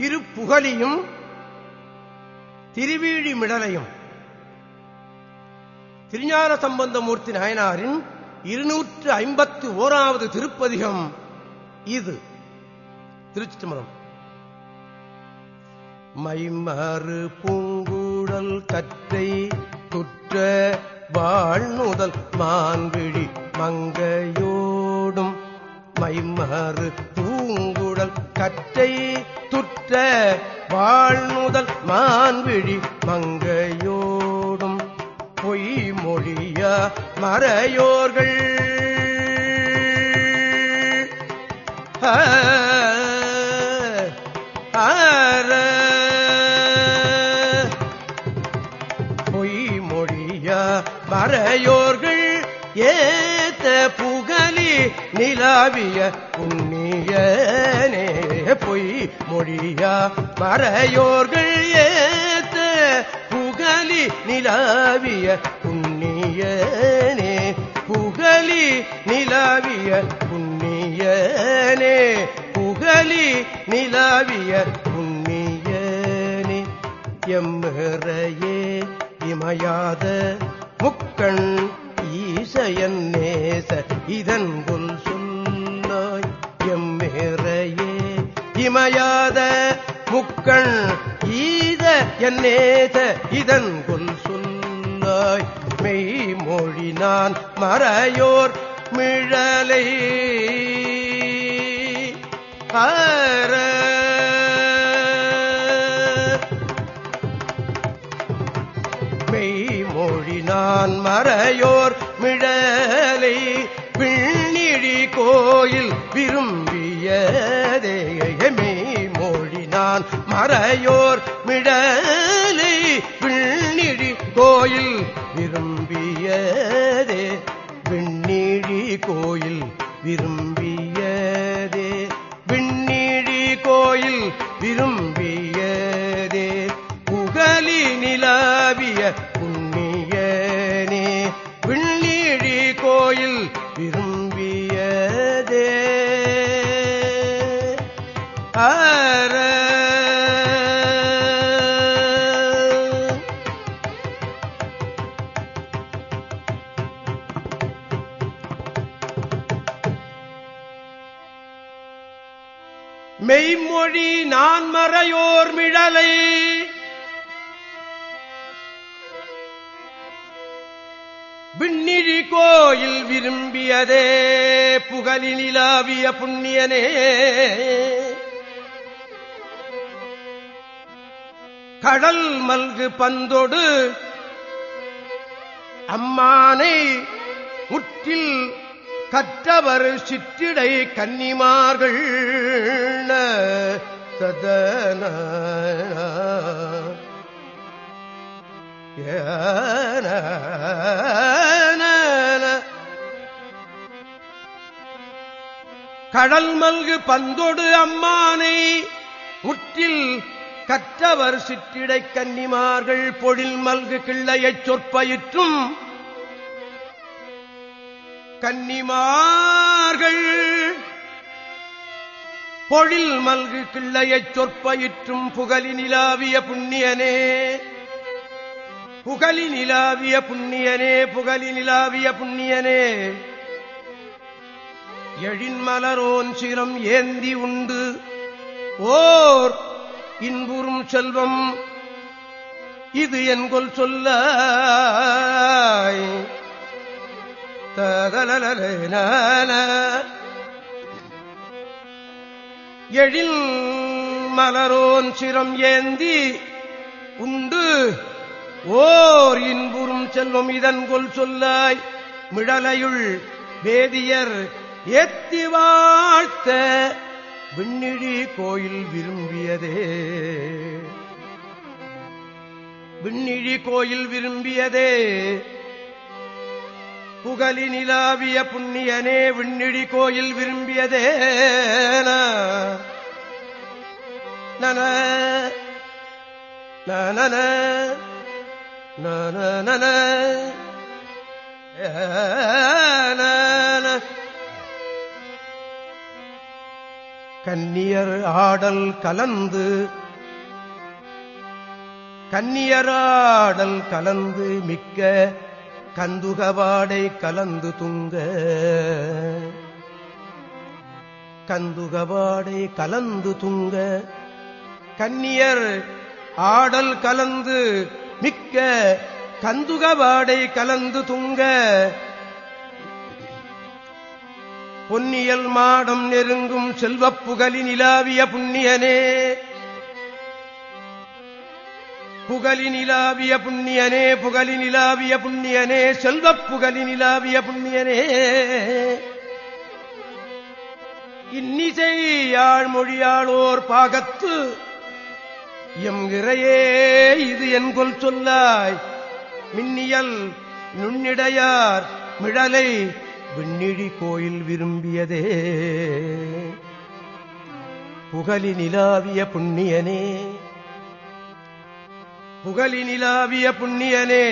திருப்புகலியும் திருவீழிமிடலையும் திருஞான சம்பந்தமூர்த்தி நாயனாரின் இருநூற்று ஐம்பத்தி ஓராவது திருப்பதிகம் இது. திருச்சிதம்பரம் மைமாறு பூங்குழல் கற்றை துற்ற வாழ்நுதல் மான்விழி மங்கையோடும். மைமாறு பூங்குழல் கற்றை துற்ற வாழ்முதல் மான்விழி மங்கையோடும் பொய்மொழிய மறையோர்கள் ஆ, ஆர. பொய்மொழிய மறையோர்கள் ஏத்த புகழி நிலாவிய மொழிய மறையோர்கள் ஏத்த புகழி நிலாவிய புண்ணியனே புகழி நிலாவிய புண்ணியனே புகழி நிலாவிய புண்ணியனே. எம்மிறையே இமையாத முக்கண் ஈசையன் நேச இதன் கொல் சொன்னாய். எம்மிறையே இமையா ஈத என் நேச இதன் கொல் சொன்னாய். மெய்மொழி நான் மறையோர் மிழலை. ஆர மெய்மொழி நான் மறையோர் மிழலை. பின்னிழி கோயில் விரும்பியதே மெய்மொழி நான் மறையோர் விடலை விண்ணிழி கோயில் விரும்பியதே விண்ணிழி கோயில் மெய்மொழி நான் மறையோர் மிழலை. விண்ணிழி கோயில் விரும்பியதே புகழினிலாவிய புண்ணியனே. கடல் மல்கு பந்தொடு அம்மானை முற்றில் கற்றவர் சிற்றிடை கன்னிமார்கள் சதன கடல் மல்கு பந்தொடு அம்மானை முற்றில் கற்றவர் சிற்றிடை கன்னிமார்கள் பொழில் மல்கு கிள்ளையைச் சொற்பயிற்றும் கன்னிமார்கள். பொழில் மல்கு கிள்ளையச் சொற்பயிற்றும் புகழி நிலாவிய புண்ணியனே. புகழி நிலாவிய புண்ணியனே புகழி நிலாவிய புண்ணியனே எழின்மலரோன் சிரம் ஏந்தி உண்டு. ஓர் இன்புறும் செல்வம் இது என்கொல் சொல்ல எழில் மலரோன் சிரம் ஏந்தி உண்டு. ஓர் இன்புறும் செல்வம் இதன் கொல் சொல்லாய் மிடலையுள் வேதியர் ஏத்தி வாழ்த்த விண்ணிழி கோயில் விரும்பியதே. விண்ணிழி கோயில் விரும்பியதே. புகழி நிலாவிய புண்ணியனே விண்ணிடி கோயில் விரும்பியதே நன நன நன கன்னியர் ஆடல் கலந்து கன்னியராடல் கலந்து மிக்க கந்துகவாடை கலந்து துங்க. கந்துகவாடை கலந்து துங்க. கன்னியர் ஆடல் கலந்து மிக்க கந்துகவாடை கலந்து துங்க. பொன்னியல் மாடம் நெருங்கும் செல்வப் புகழி நிலாவிய புண்ணியனே. புகழினிலாவிய புண்ணியனே புகழினிலாவிய புண்ணியனே செல்வப் புகழினிலாவிய புண்ணியனே. இன்னிசை யாழ்மொழியாளோர் பாகத்து எம் இறையே இது என் கொல் சொல்லாய். மின்னியல் நுண்ணிடையார் மிழலை விண்ணிழி கோயில் விரும்பியதே. புகழி நிலாவிய புண்ணியனே. புகழினிலாவிய புண்ணியனே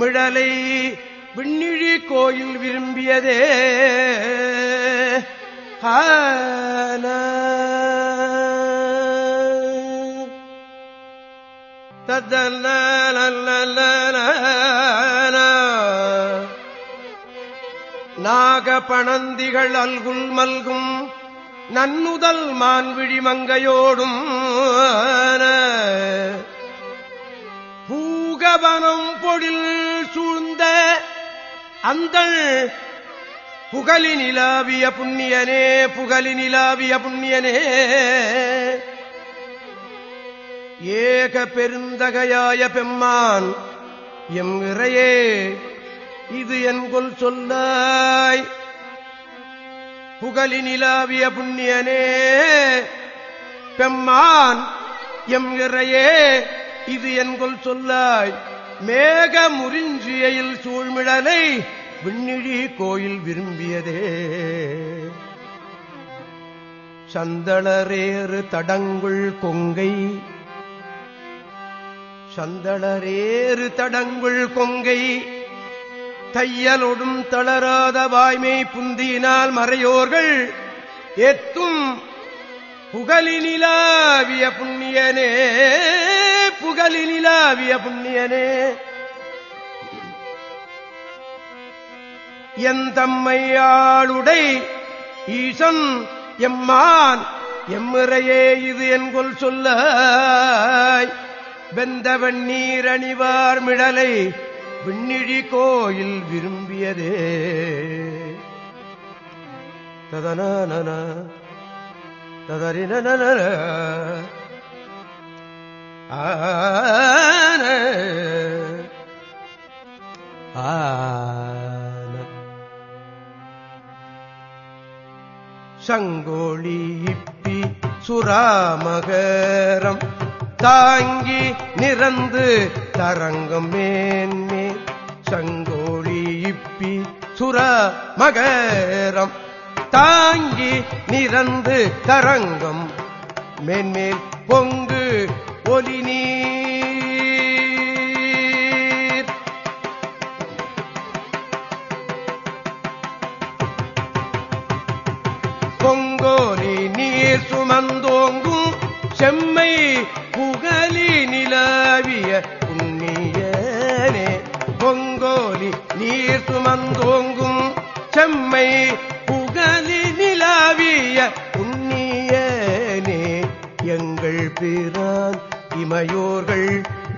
மிழலை விண்ணிழி கோயில் விரும்பியதே. ஆன நாகபணந்திகள் அல்குல் மல்கும் நன்னுதல் மான்விழி மங்கையோடும் ஆன பூகவனம் பொழில் சூழ்ந்த அந்த புகழி நிலாவிய புண்ணியனே புகழி நிலாவிய புண்ணியனே. ஏக பெருந்தகையாய பெம்மான் எம் இறையே இது என்கொல் சொல்லாய். புகழி நிலாவிய புண்ணியனே பெம்மான் எம் இறையே இது என்கொல் சொல்லாய். மேக முறிஞ்சியில் சூழ்மிழலை விண்ணிழி கோயில் விரும்பியதே. சந்தளரேறு தடங்குள் கொங்கை சந்தளரேறு தடங்குள் கொங்கை தையலொடும் தளராத வாய்மை புந்தியினால் மறையோர்கள் ஏத்தும் புகழினிலாவிய புண்ணியனே. புகழிலாவிய புண்ணியனே. என் தம்மையாளுடை ஈசன் எம்மான் எம்முறையே இது என்கொல் சொல்ல வெந்தவன் நீரணிவார் மிடலை விண்ணிழி கோயில் விரும்பியதே. ததன ததறின ஆன ஆன. சங்கோழி இப்பி சுராமகரம் தாங்கி நிறந்து தரங்கம் மேன்மே. சங்கோழி இப்பி சுராமகரம் தாங்கி நிறந்து தரங்கம் மேன்மேல் பொங்கு ஒலி நீர். பொங்கோலி நீர் சுமந்தோங்கும் செம்மை புகழி நிலவிய புண்ணியனே. பொங்கோலி நீர் சுமந்தோங்கும் செம்மை புகழி நிலவிய புண்ணியனே. எங்கள் பிறான் இமையோர்கள்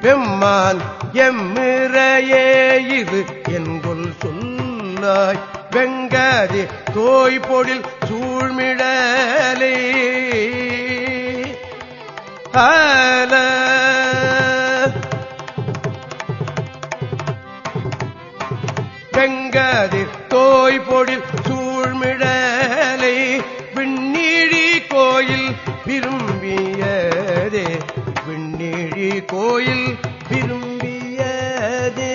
பெம்மான் எம்மிறையே இது என்கொல் சொல்லாய் வெங்கதி தோய்பொழில் சூழ்மிடலே ஆல வெங்கதி தோய்பொழில் கோயில் விரும்பியதே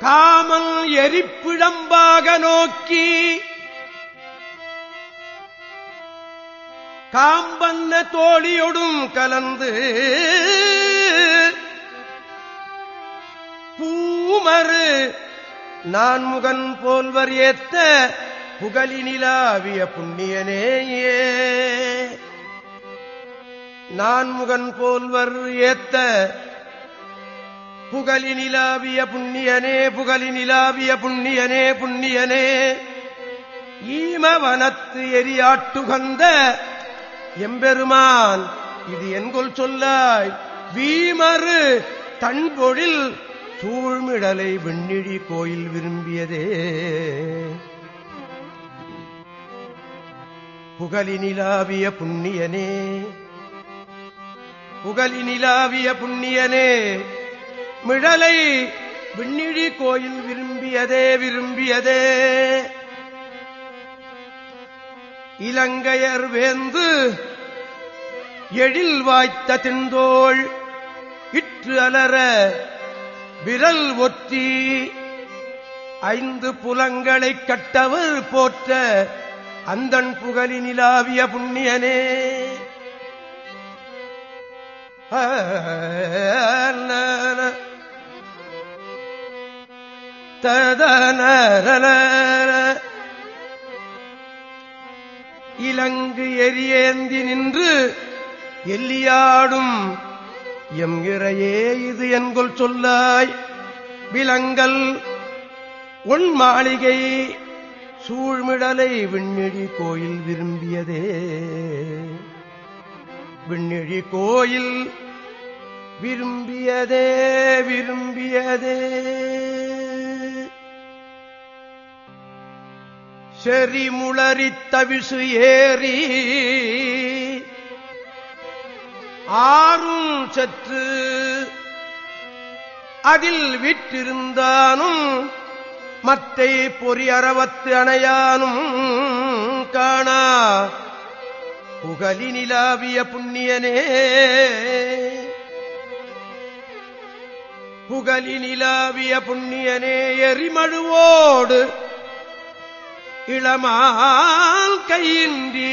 காமல் எரிப்பிடம்பாக நோக்கி காம்பன்ன தோழியொடும் கலந்து பூமறு நான்முகன் போல்வர் ஏத்த புகழினிலாவிய புண்ணியனேயே. நான்முகன் போல்வர் ஏத்த புகழினிலாவிய புண்ணியனே புகழினிலாவிய புண்ணியனே புண்ணியனே. ஈமவனத்து எரியாட்டுகந்த எம்பெருமான் இது என்கொல் சொல்லாய். வீமறு தன்பொழில் சூழ்மிடலை வெண்ணிழி கோயில் விரும்பியதே. புகழினிலாவிய புண்ணியனே புகழினிலாவிய புண்ணியனே மிடலை விண்ணிழி கோயில் விரும்பியதே விரும்பியதே. இலங்கையர் வேந்து எழில் வாய்த்த தின்தோள் இற்று அலர விரல் ஒற்றி ஐந்து புலங்களைக் கட்டவர் போற்ற அந்தன் புகழி நிலாவிய புண்ணியனே ததன இலங்கு எரியேந்தி நின்று எல்லியாடும் எம் இறையே இது என்கொள் சொல்லாய். விலங்கல் உன் மாளிகை சூழ்மிடலை விண்ணிழி கோயில் விரும்பியதே. விண்ணிழி கோயில் விரும்பியதே விரும்பியதே. செறிமுளரித்தவிசு ஏறி ஆறும் சற்று அதில் விட்டிருந்தானும் மத்தை பொறி அறவத்து அணையானும் காணா. புகழி நிலாவிய புண்ணியனே புகழி நிலாவிய புண்ணியனே எரிமழுவோடு இளமால் கையின்றி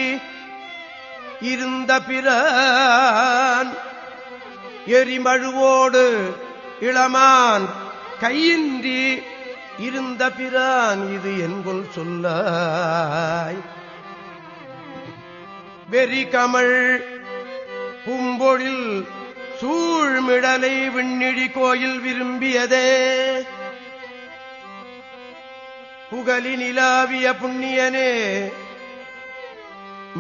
இருந்த பிறான் எரிமழுவோடு இளமான் கையின்றி இருந்த பிரான் இது என்கொள் சொல்லாய் வெறி கமள் பூம்பொழில் சூழ்மிடலை விண்ணிழி கோயில் விரும்பியதே. புகழி நிலாவிய புண்ணியனே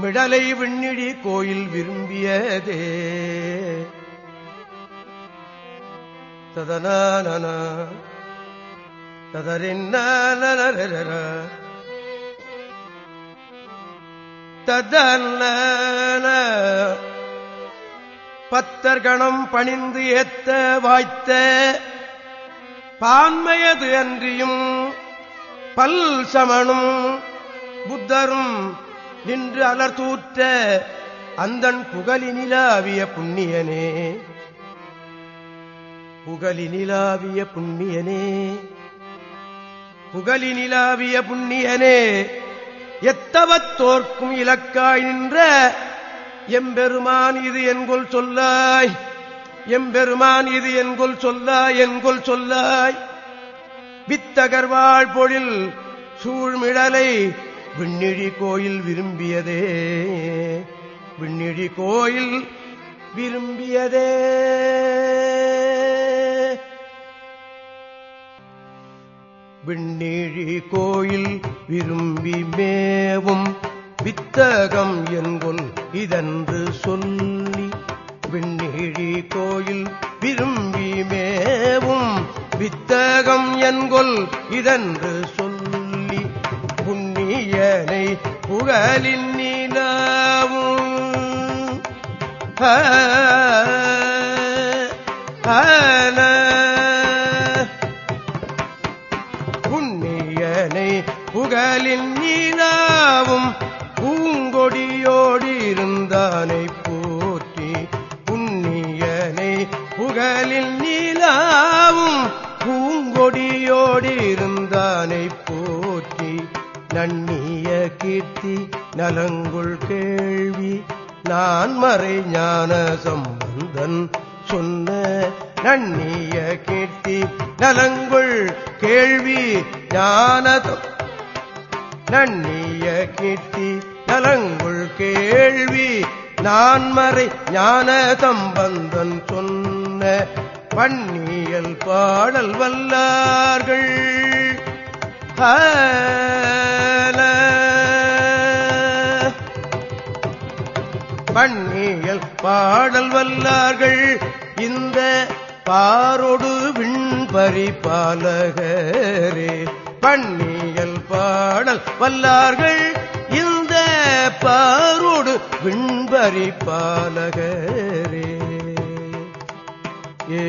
மிடலை விண்ணிடி கோயில் விரும்பியதே. ததனான ததறின்ன ததல்ல பத்தர்கணம் பணிந்து ஏத்த வாய்த்த பான்மையது அன்றியும் பல் சமணும். புத்தரும் நின்று அலர்தூற்ற அந்தன் புகழினிலாவிய புண்ணியனே. புகழினிலாவிய புண்ணியனே. புகழினிலாவிய புண்ணியனே. எத்தவத்தோர்க்கும் இலக்காய் நின்ற எம்பெருமான் இது என்கொள் சொல்லாய். எம்பெருமான் இது என்கொள் சொல்லாய் என்கொள் சொல்லாய். வித்தகர்வாழ் பொழில் சூழ்மிழலை விண்ணிழி கோயில் விரும்பியதே. விண்ணிழி கோயில் விரும்பியதே. விண்ணிழி கோயில் விரும்பி மேவும் வித்தகம் என்கொள் இதன்று சொல்லி. விண்ணிழி கோயில் விரும்பி மேவும் வித்தகம் என்கொல் இதென்று சொல்லி புண்ணியனை புகழின் நிலாவும். புண்ணியனை புகழின் நீலாவும். நொடியோடி இருந்தானை போற்றி நன்னிய கீர்த்தி நலங்குள் கேள்வி நான் மறை ஞான சம்பந்தன் சொன்ன நன்னிய கீர்த்தி நலங்குள் கேள்வி ஞான நன்னிய கீர்த்தி நலங்குள் கேள்வி நான்மறை ஞான சம்பந்தன் சொன்ன பன்னியல் பாடல் வல்லார்கள். பண்ணியல் பன்னியல் பாடல் வல்லார்கள் இந்த பாரொடு விண்பரி பாலகரே பண்ணியல் பாடல் வல்லார்கள் இந்த பாரோடு விண்பரி பாலகரே ஏ